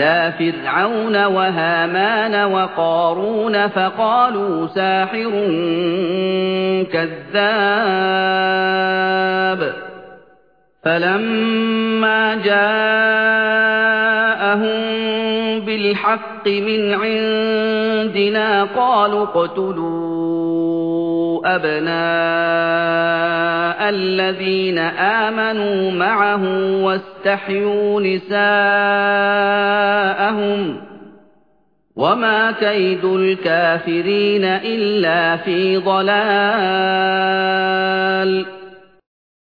إلى فرعون وهامان وقارون فقالوا ساحر كذاب فلما جاءهم بالحق من عندنا قالوا اقتلوا أبناء الذين آمنوا معه واستحيوا نساءهم وما كيد الكافرين إلا في ضلال